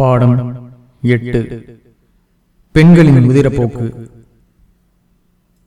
பாடம் எட்டு. பெண்களின் முதிரப்போக்கு.